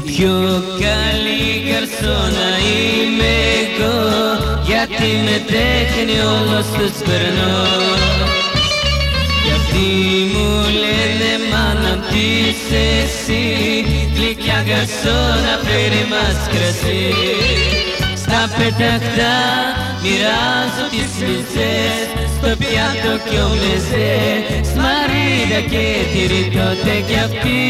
πιο καλή καρσόνα είμαι εγώ γιατί με τέχνη όλος τους περνώ. Γιατί μου λένε μάνα τι είσαι εσύ γλυκιά καρσόνα φέρει μας κρασί στα πεταχτά μοιράζω τις μισές piato kjo vleze Smari da ketiri to te kjapti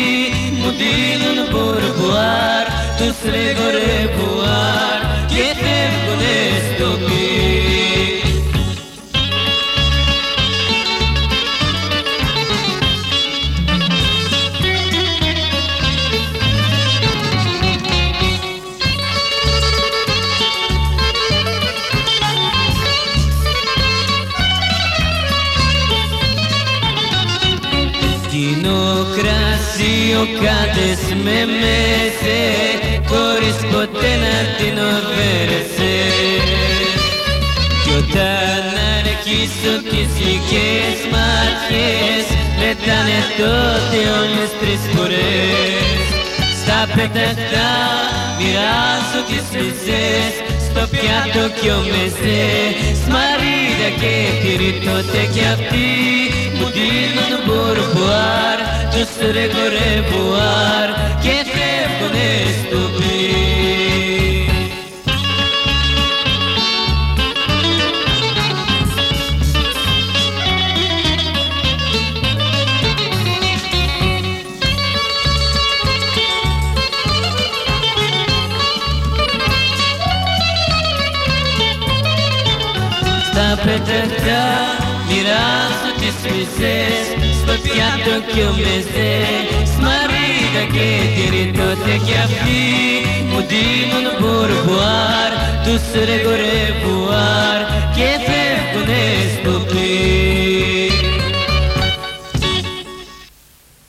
Mundilën për buar Të sre gore buar ο κάτες με μέσε χωρίς ποτέ να την οβέρεσε κι όταν αρχίσω τις γλυκές ματιές πετάνε τότε όλες τρεις φορές. Στα πεταχτά μοιράζω τις μισές στο πιάτο κι ο μεσέ Σμαρίδα και τυρί τότε κι αυτοί μου δίνουν μπορμπουάρ sregore buar che trebuie stupri Sta pe tătea, mirazul te spisesc Пътята кюмесе Смари да кетири то те хяпти Мудинун бурбуар Тусре горе